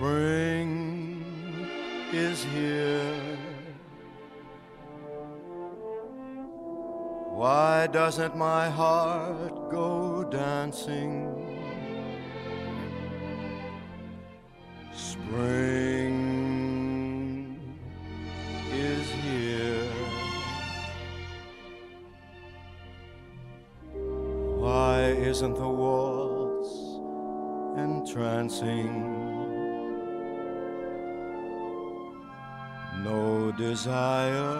Spring is here. Why doesn't my heart go dancing? Spring is here. Why isn't the waltz entrancing? Desire,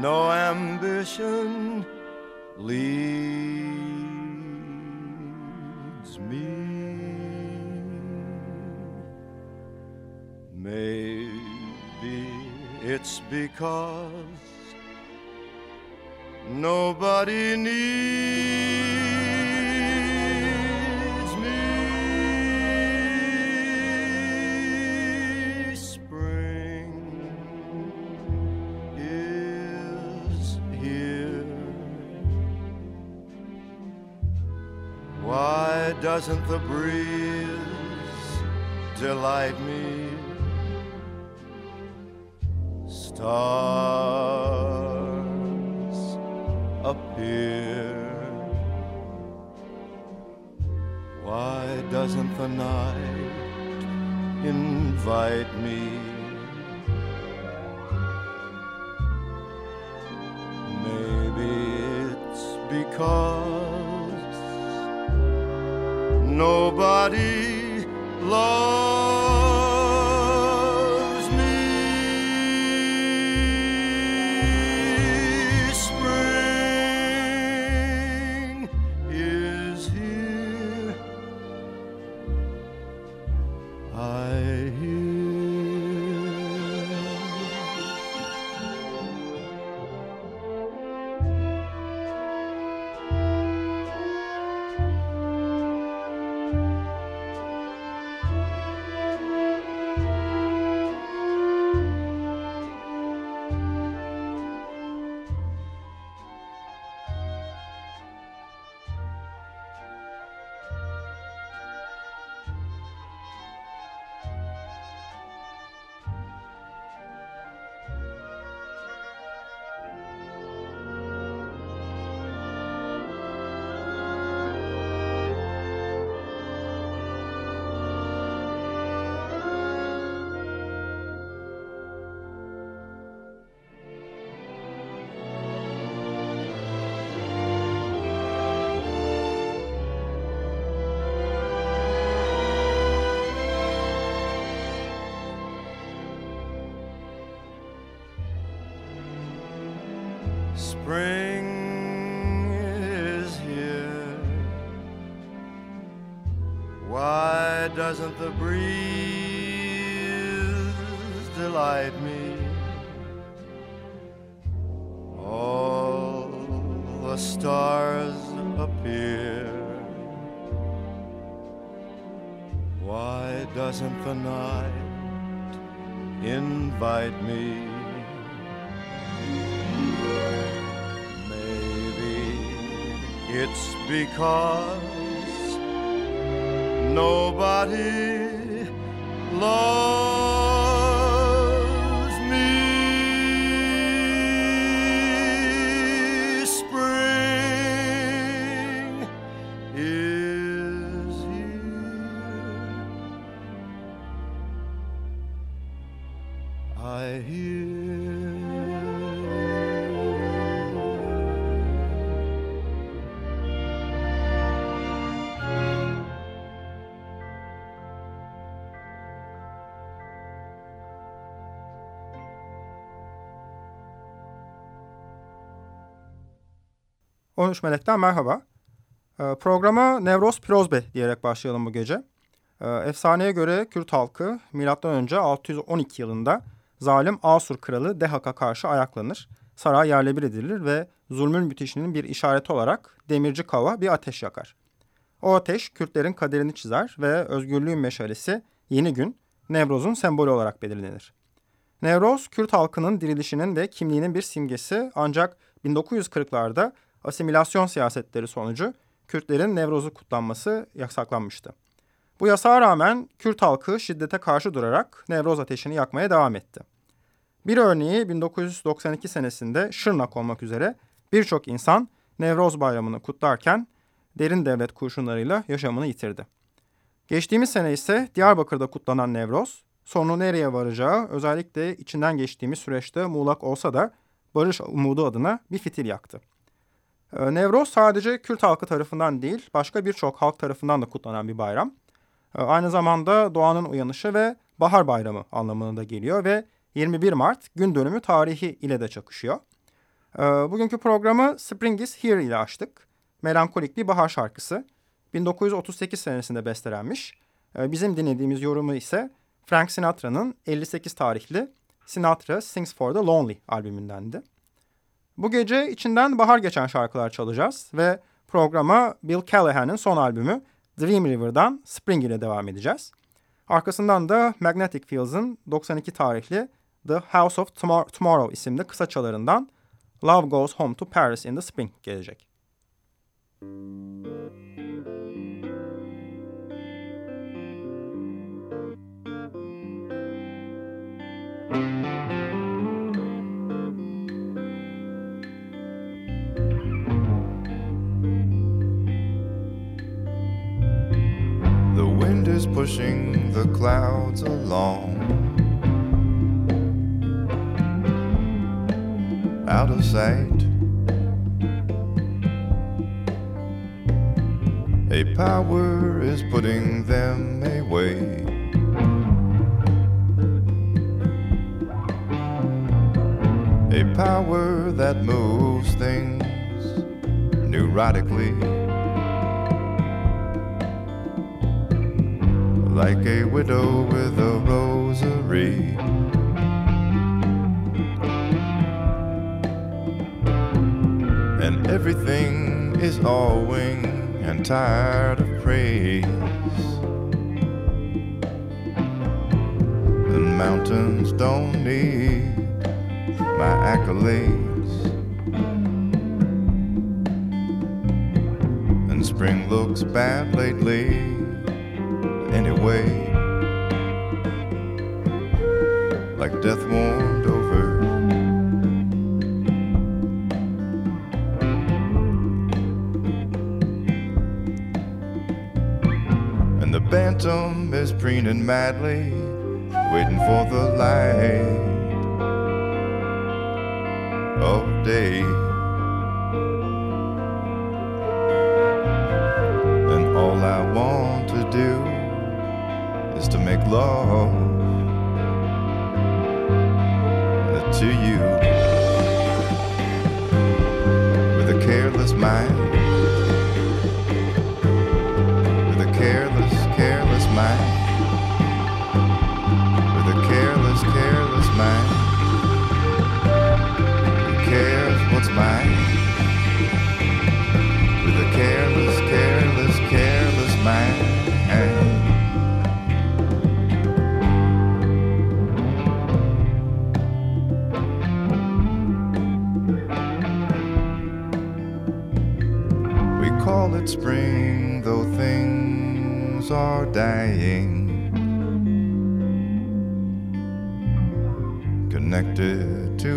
no ambition leads me. Maybe it's because nobody needs doesn't the breeze delight me? Stars appear. Why doesn't the night invite me? Maybe it's because body, love. Stars appear. Why doesn't the night invite me? Maybe it's because nobody loves 13 Melek'ten merhaba. E, programa Nevroz Pirozbe diyerek başlayalım bu gece. E, efsaneye göre Kürt halkı M.Ö. 612 yılında zalim Asur kralı Dehak'a karşı ayaklanır. Saray yerle bir edilir ve zulmün bitişinin bir işareti olarak demirci kava bir ateş yakar. O ateş Kürtlerin kaderini çizer ve özgürlüğün meşalesi yeni gün Nevroz'un sembolü olarak belirlenir. Nevroz, Kürt halkının dirilişinin ve kimliğinin bir simgesi ancak 1940'larda asimilasyon siyasetleri sonucu Kürtlerin Nevroz'u kutlanması yasaklanmıştı. Bu yasağa rağmen Kürt halkı şiddete karşı durarak Nevroz ateşini yakmaya devam etti. Bir örneği 1992 senesinde Şırnak olmak üzere birçok insan Nevroz bayramını kutlarken derin devlet kurşunlarıyla yaşamını yitirdi. Geçtiğimiz sene ise Diyarbakır'da kutlanan Nevroz, sonu nereye varacağı özellikle içinden geçtiğimiz süreçte muğlak olsa da barış umudu adına bir fitil yaktı. Ee, Nevroz sadece Kürt halkı tarafından değil, başka birçok halk tarafından da kutlanan bir bayram. Ee, aynı zamanda doğanın uyanışı ve bahar bayramı anlamına da geliyor ve 21 Mart gün dönümü tarihi ile de çakışıyor. Ee, bugünkü programı Spring is Here ile açtık. Melankolik bir bahar şarkısı. 1938 senesinde bestelenmiş. Bizim dinlediğimiz yorumu ise Frank Sinatra'nın 58 tarihli Sinatra Sings for the Lonely albümündendi. Bu gece içinden bahar geçen şarkılar çalacağız ve programa Bill Callahan'ın son albümü Dream River'dan Spring ile devam edeceğiz. Arkasından da Magnetic Fields'ın 92 tarihli The House of Tomorrow isimli kısa çalarından Love Goes Home to Paris in the Spring gelecek. Müzik is pushing the clouds along. Out of sight. A power is putting them away. A power that moves things neurotically. Like a widow with a rosary. And everything is all wing and tired of praise. The mountains don't need my accolades. And spring looks bad lately anyway. Like death warmed over. And the bantam is preening madly, waiting for the light of day.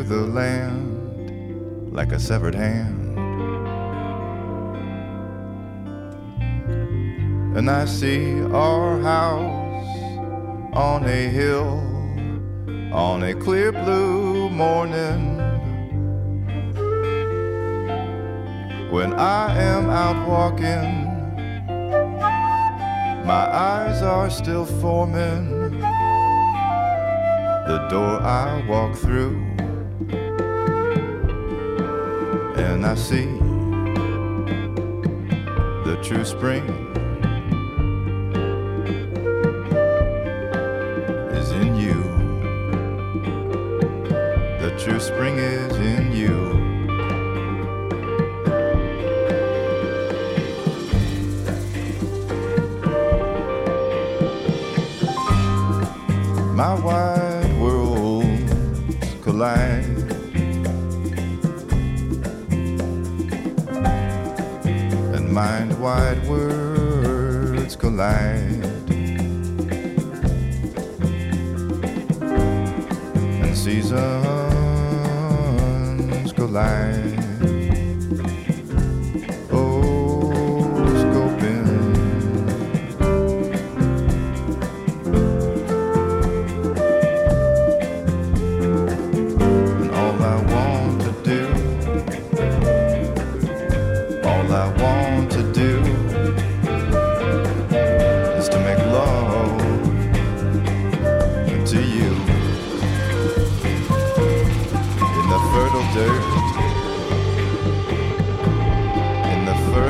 The land like a severed hand. And I see our house on a hill on a clear blue morning When I am out walking, my eyes are still forming the door I walk through, and I see the true spring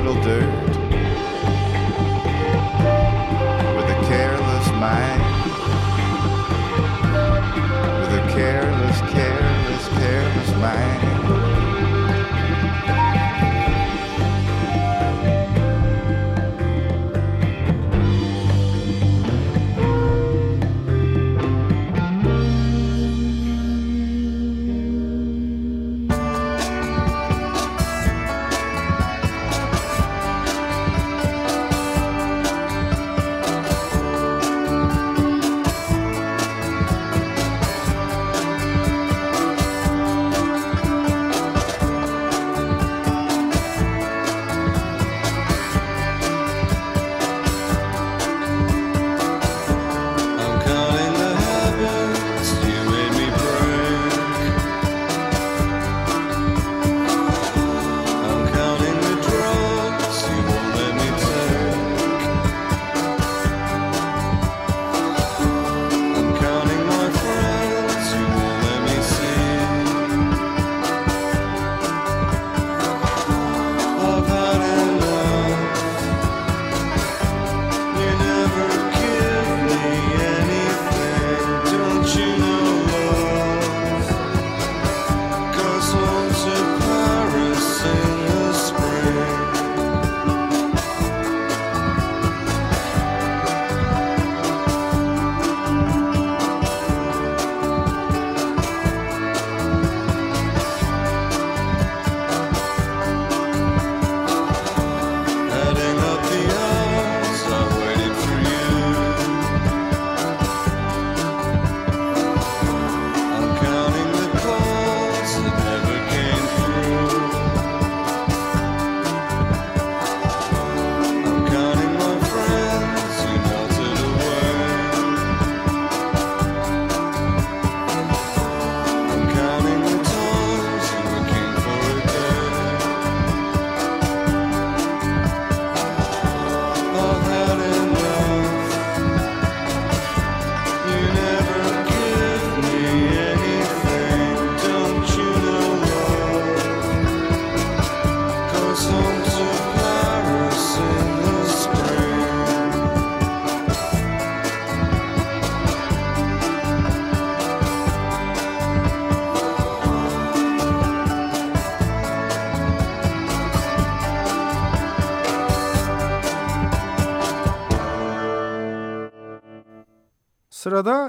it'll do.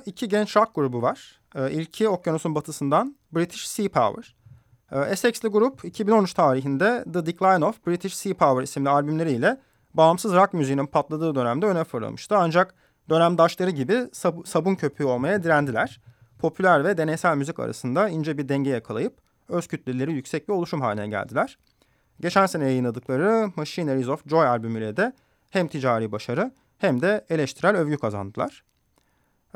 İki genç rock grubu var. Ee, ilki okyanusun batısından British Sea Power. Ee, Essex'li grup 2013 tarihinde The Decline of British Sea Power isimli albümleriyle bağımsız rock müziğinin patladığı dönemde öne fırlamıştı. Ancak dönemdaşları gibi sab sabun köpüğü olmaya direndiler. Popüler ve deneysel müzik arasında ince bir denge yakalayıp öz kütleleri yüksek bir oluşum haline geldiler. Geçen sene yayınladıkları Machineries of Joy albümüyle de hem ticari başarı hem de eleştirel övgü kazandılar.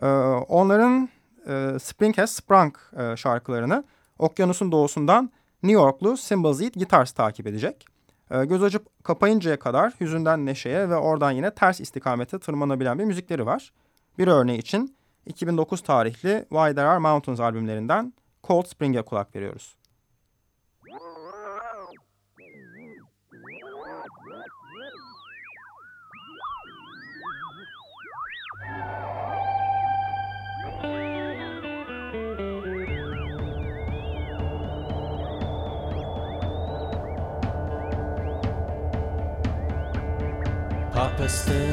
Ee, onların e, Spring Has Sprung e, şarkılarını okyanusun doğusundan New Yorklu Symbols Eat Guitars takip edecek. Ee, göz açıp kapayıncaya kadar hüzünden neşeye ve oradan yine ters istikamete tırmanabilen bir müzikleri var. Bir örneği için 2009 tarihli Why There Are Mountains albümlerinden Cold Spring'e kulak veriyoruz. purpose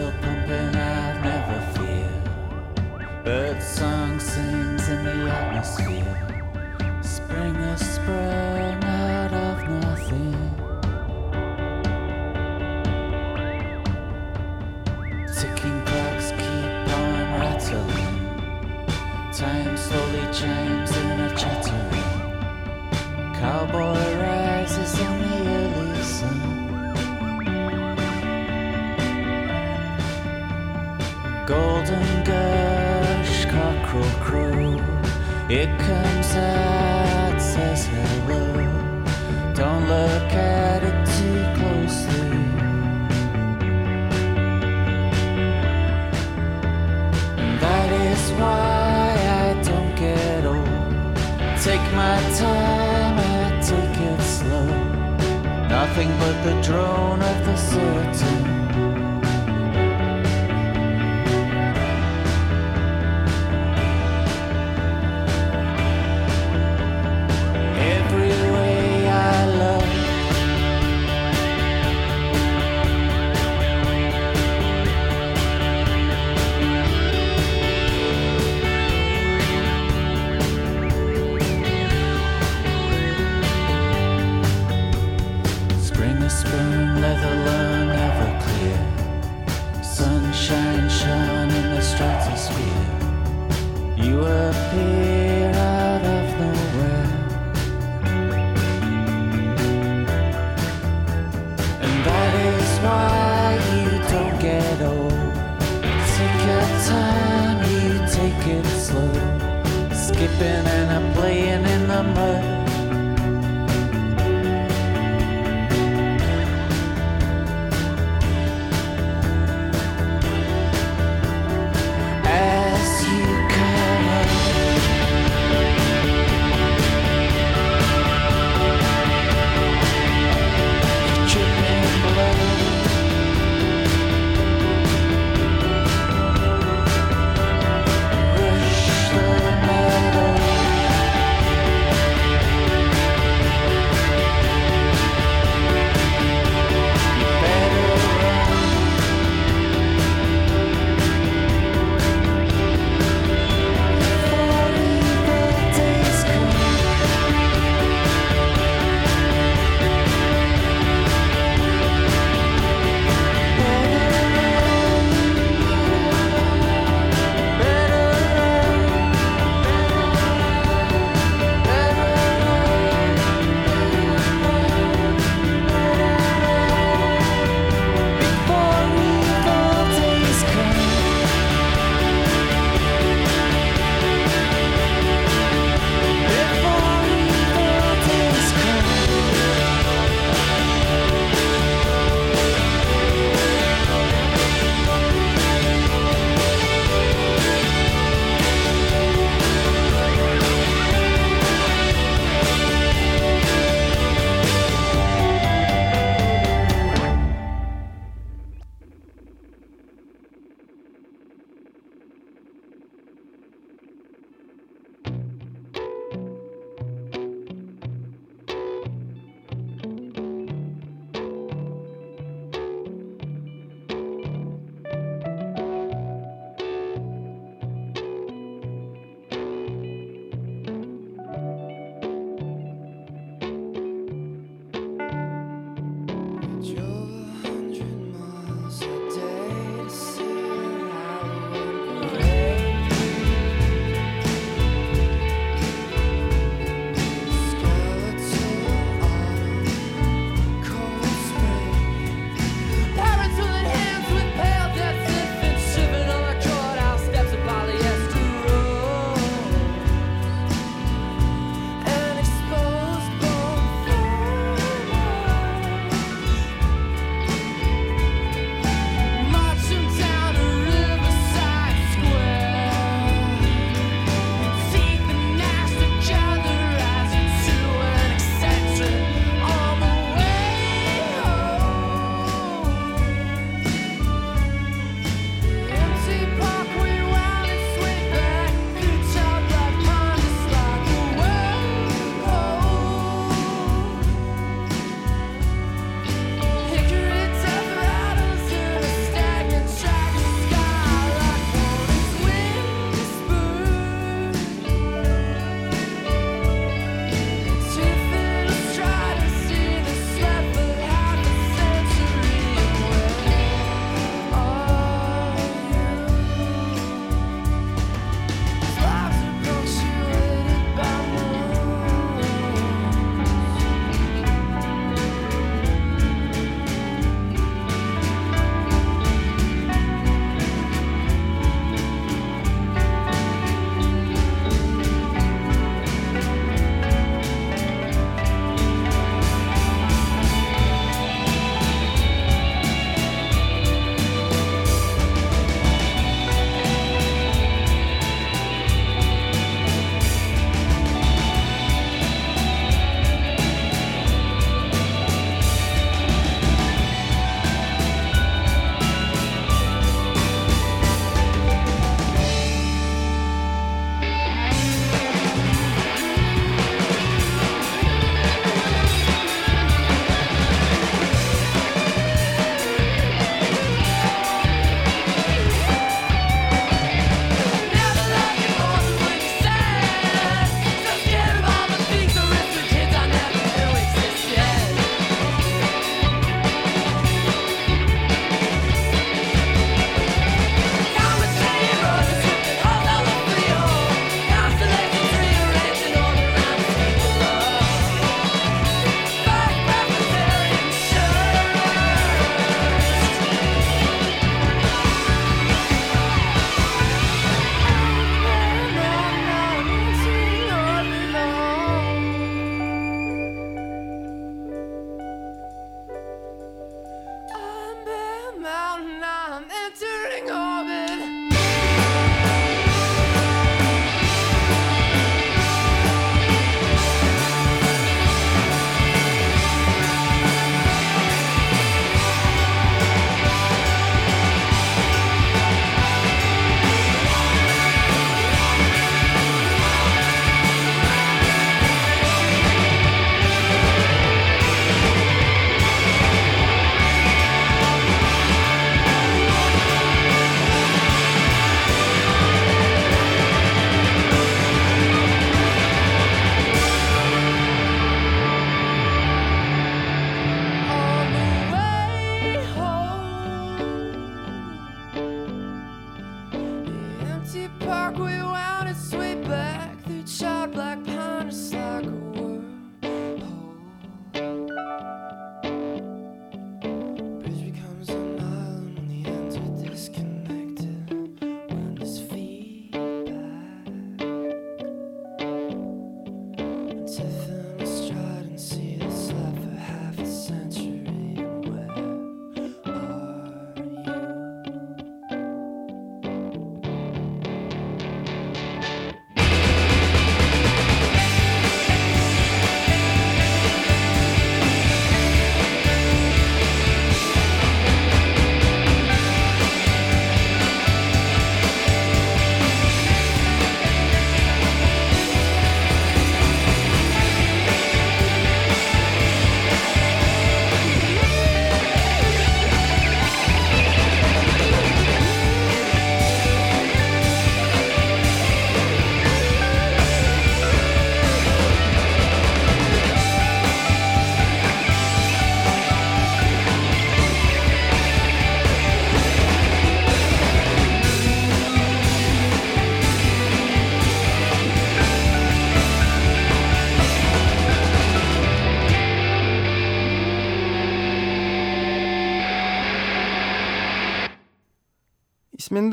but the drone of the city. out of nowhere. And that is why you don't get old. Take your time, you take it slow. Skipping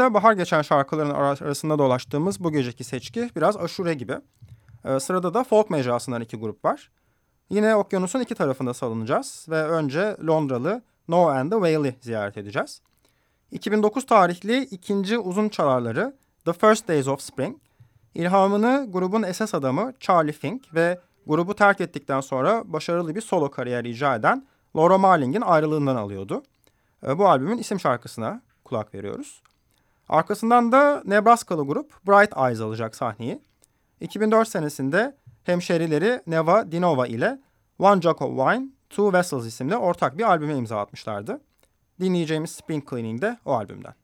İsminde bahar geçen şarkıların arasında dolaştığımız bu geceki seçki biraz aşure gibi. Ee, sırada da folk mecrasından iki grup var. Yine okyanusun iki tarafında salınacağız ve önce Londralı No and the Whale'i ziyaret edeceğiz. 2009 tarihli ikinci uzun çalarları The First Days of Spring, ilhamını grubun esas adamı Charlie Fink ve grubu terk ettikten sonra başarılı bir solo kariyer icra eden Laura Marling'in ayrılığından alıyordu. Ee, bu albümün isim şarkısına kulak veriyoruz. Arkasından da Nebraskalı grup Bright Eyes alacak sahneyi. 2004 senesinde hemşerileri Neva Dinova ile One Jug of Wine, Two Vessels isimli ortak bir albüme imza atmışlardı. Dinleyeceğimiz Spring Cleaning de o albümden.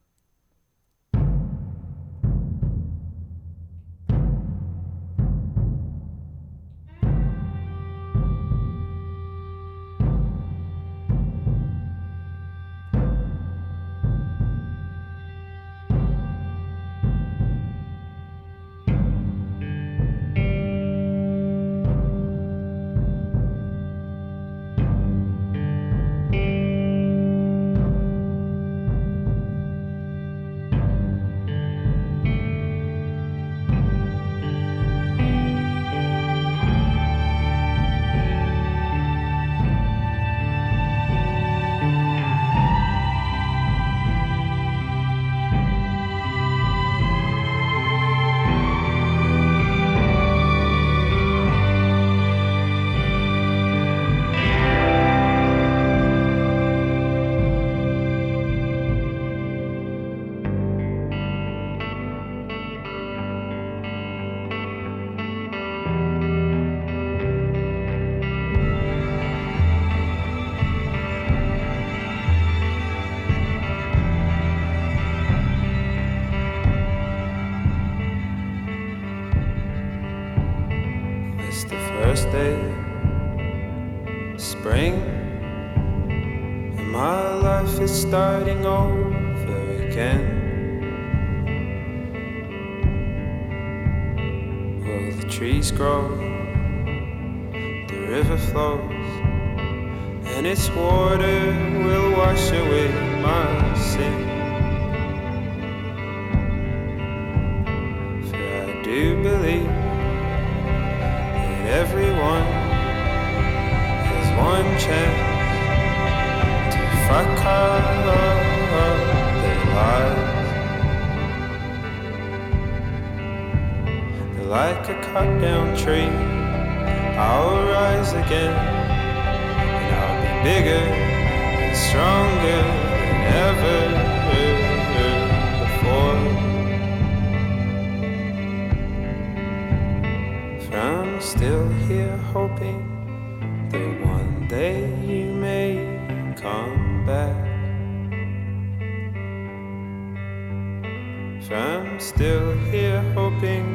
If I'm still here hoping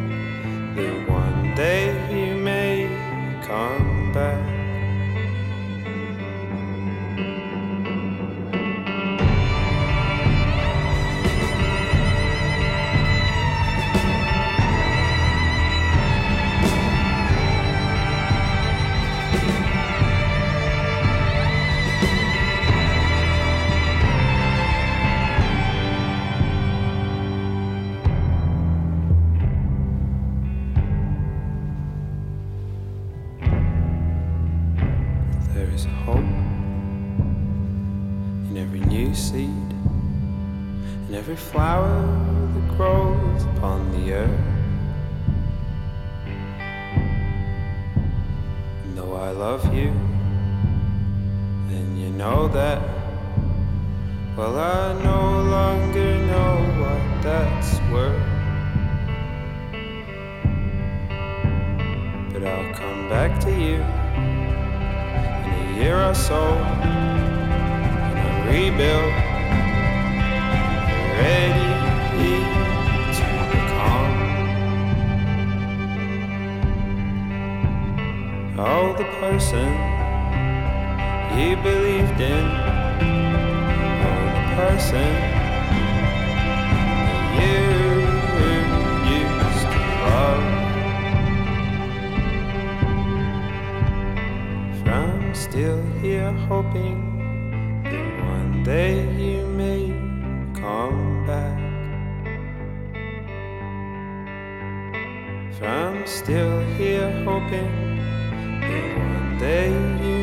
that one day you may come I'm still here hoping that one day you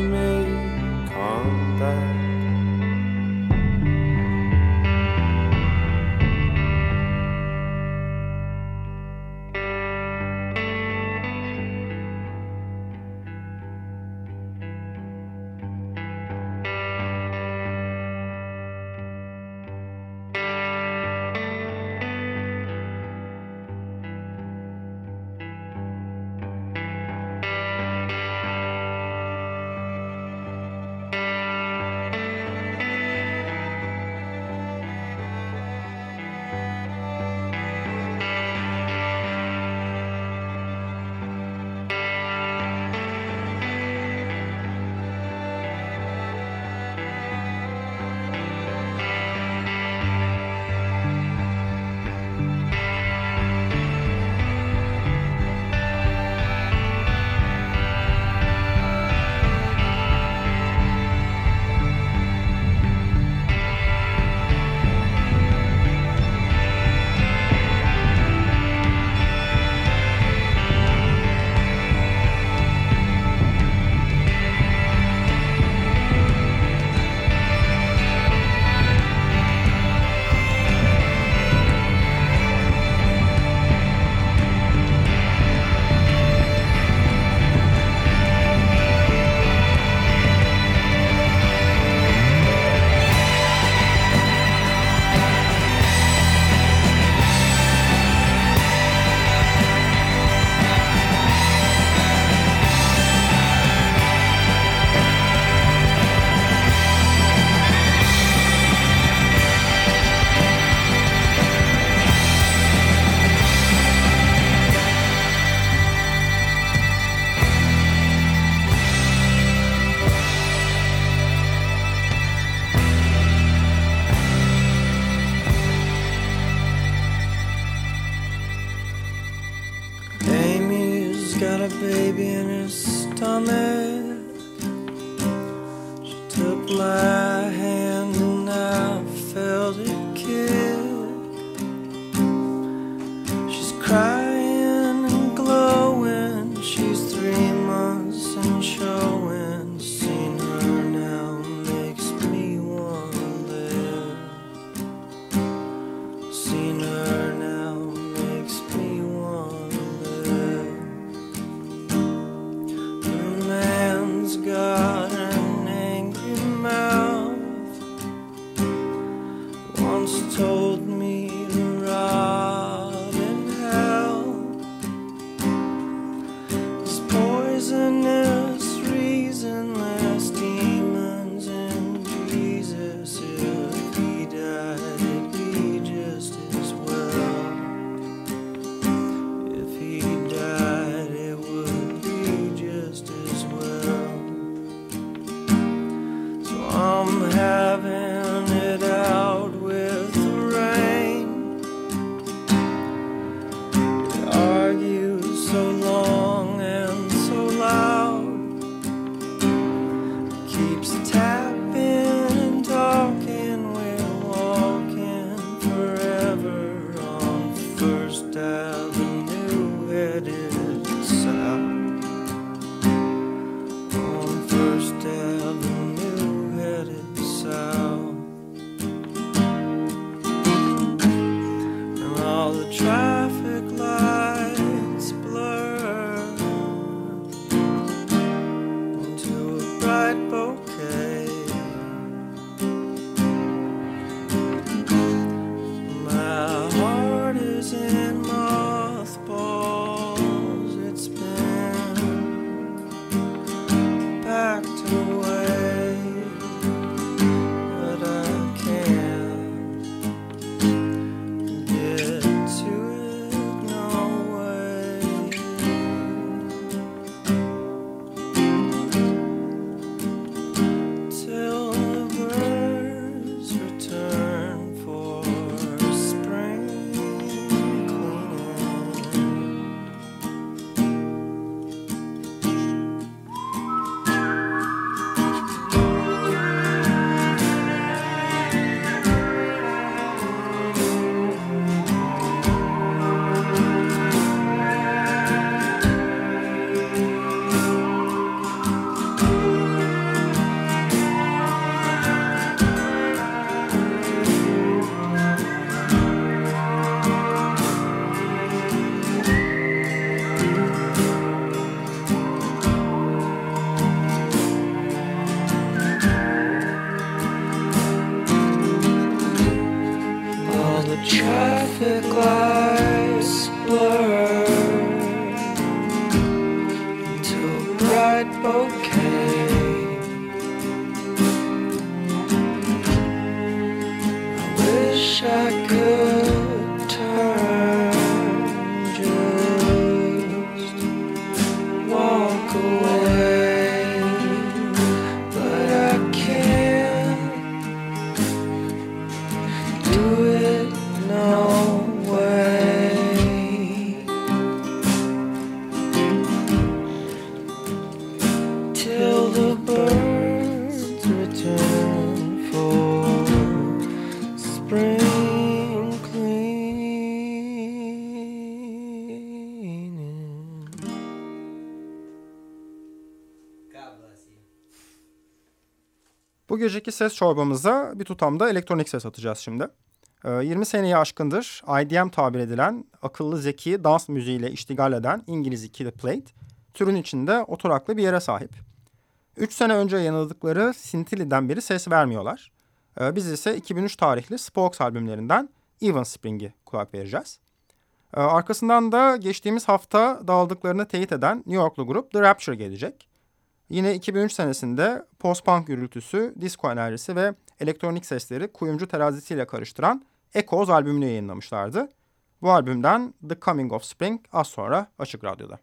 geceki ses çorbamıza bir tutamda elektronik ses atacağız şimdi. Ee, 20 seneyi aşkındır IDM tabir edilen akıllı zeki dans müziğiyle iştigal eden İngiliz ikili Plate, türün içinde oturaklı bir yere sahip. 3 sene önce yanıldıkları Sintili'den beri ses vermiyorlar. Ee, biz ise 2003 tarihli Spokes albümlerinden Even Spring'i kulak vereceğiz. Ee, arkasından da geçtiğimiz hafta dağıldıklarını teyit eden New Yorklu grup The Rapture gelecek. Yine 2003 senesinde post-punk gürültüsü, disco enerjisi ve elektronik sesleri kuyumcu terazisiyle karıştıran Echoes albümünü yayınlamışlardı. Bu albümden The Coming of Spring az sonra Açık Radyo'da.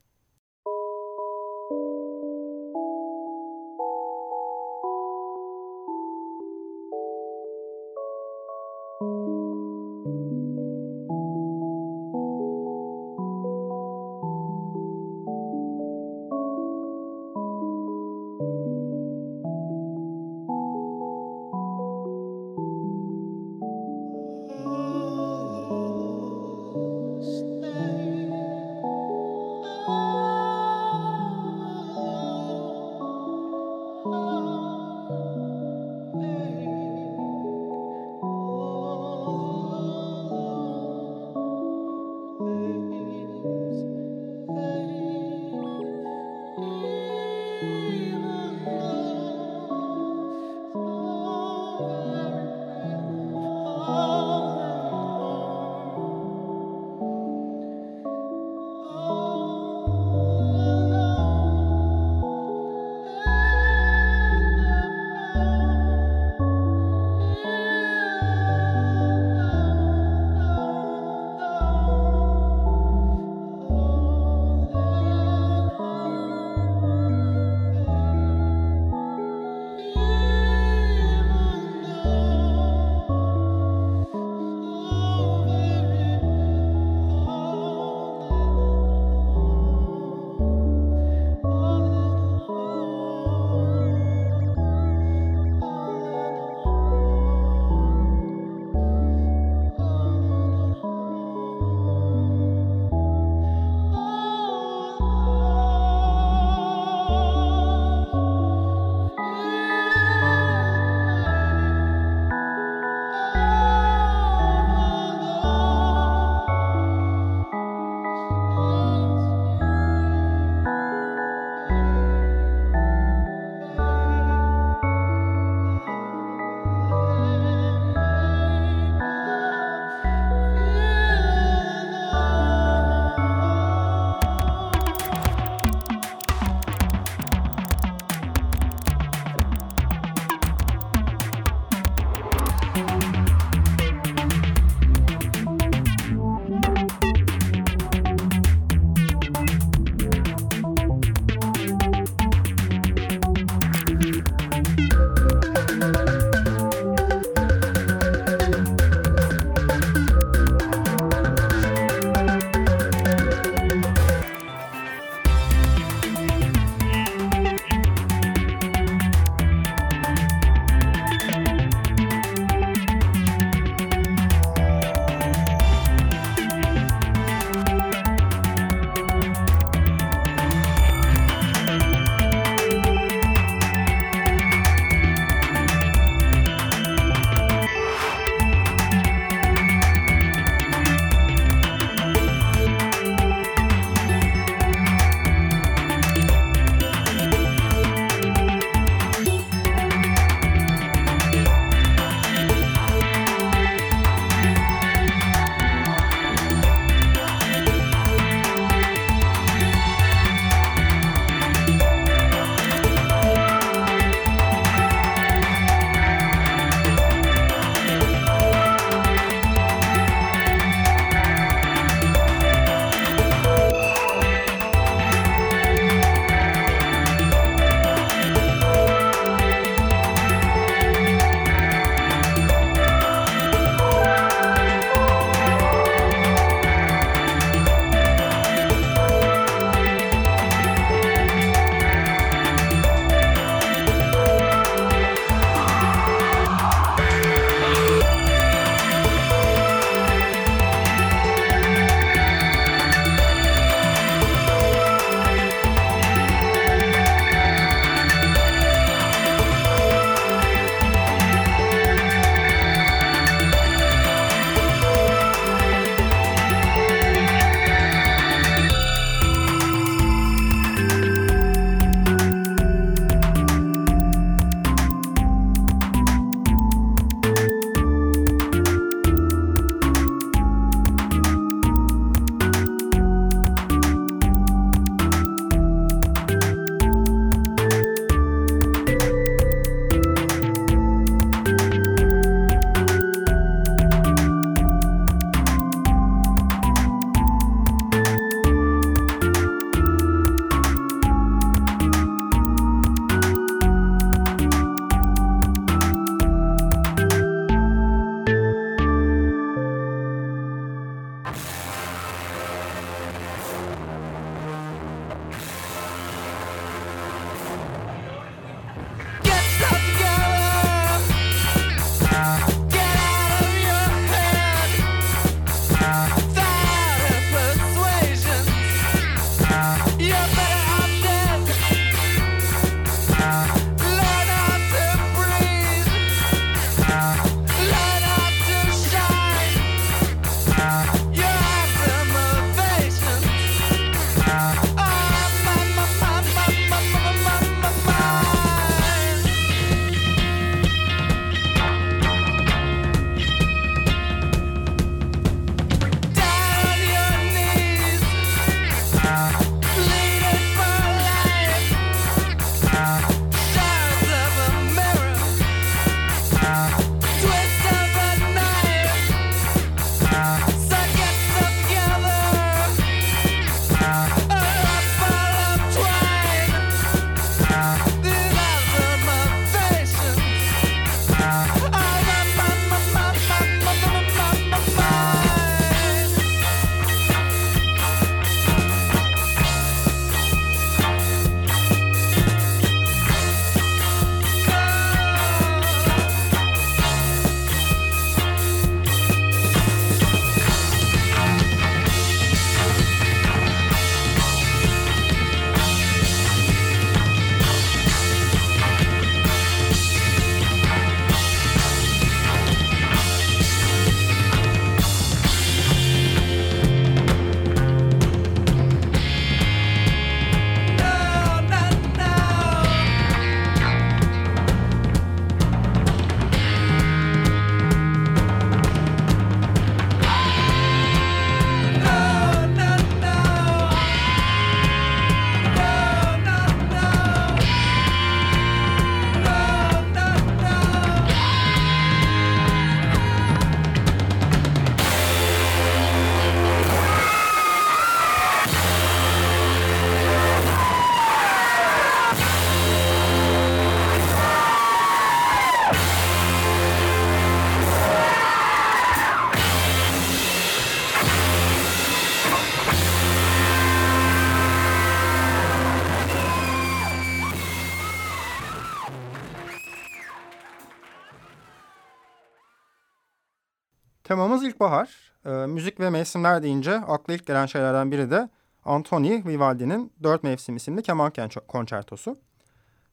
Temamız ilkbahar. E, müzik ve mevsimler deyince akla ilk gelen şeylerden biri de Antoni Vivaldi'nin Dört Mevsim isimli keman konçertosu.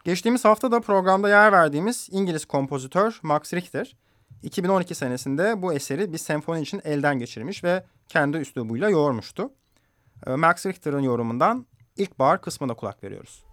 Geçtiğimiz hafta da programda yer verdiğimiz İngiliz kompozitör Max Richter, 2012 senesinde bu eseri bir senfoni için elden geçirmiş ve kendi üslubuyla yoğurmuştu. E, Max Richter'ın yorumundan ilkbahar kısmına kulak veriyoruz.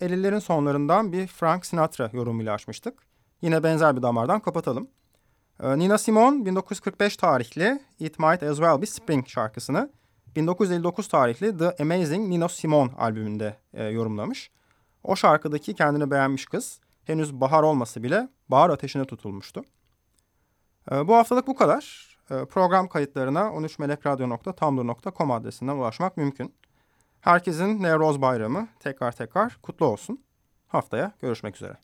50'lerin sonlarından bir Frank Sinatra yorumuyla açmıştık. Yine benzer bir damardan kapatalım. Ee, Nina Simone 1945 tarihli It Might As Well Be Spring şarkısını 1959 tarihli The Amazing Nina Simone albümünde e, yorumlamış. O şarkıdaki kendini beğenmiş kız henüz bahar olması bile bahar ateşine tutulmuştu. E, bu haftalık bu kadar. E, program kayıtlarına 13melekradyo.tumblr.com adresinden ulaşmak mümkün. Herkesin Nevroz Bayramı tekrar tekrar kutlu olsun. Haftaya görüşmek üzere.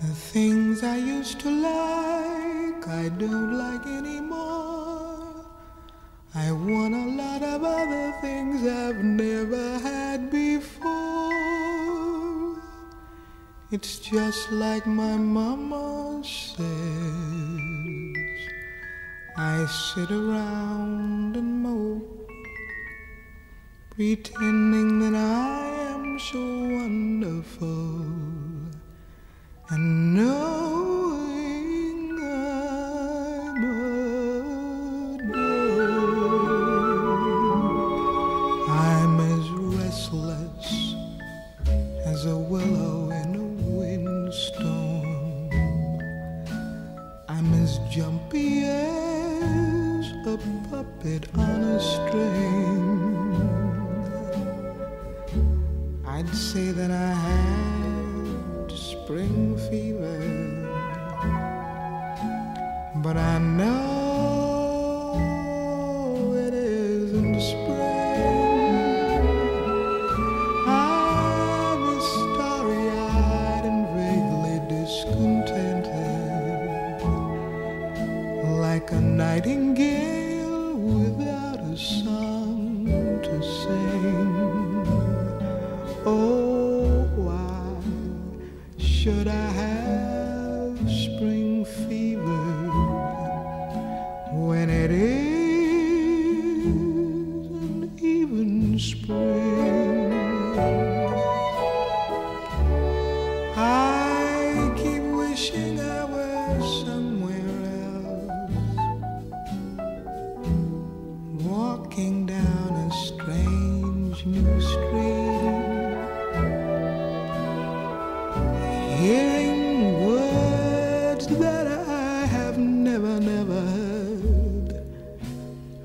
The things I used to like, I don't like anymore. I want a lot of other things I've never had It's just like my mama says. I sit around and mope, pretending that I am so wonderful, and knowing say that I hearing words that I have never, never heard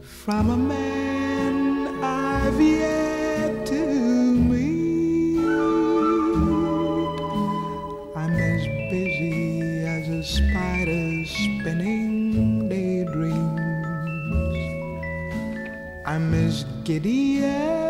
from a man I've yet to meet. I'm as busy as a spider spinning daydreams. I'm as giddy as